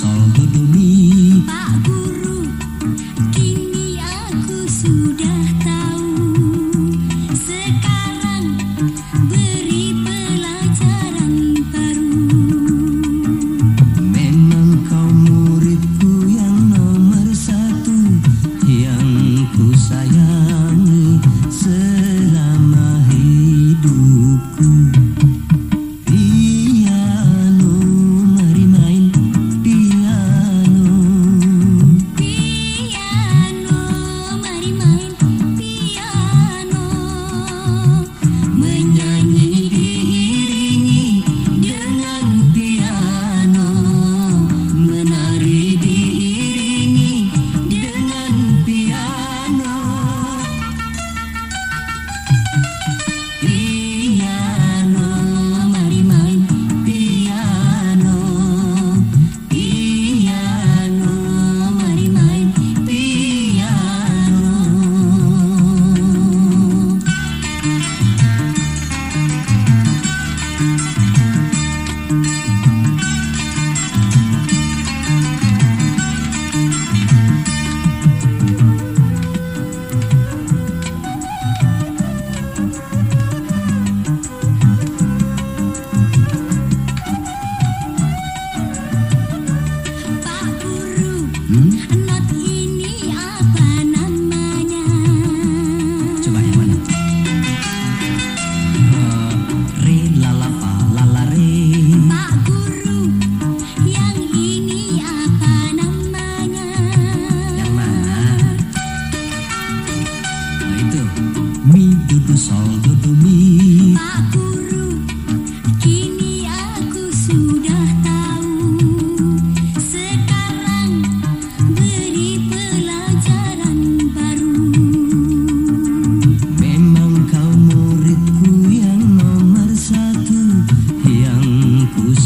sol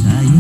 I.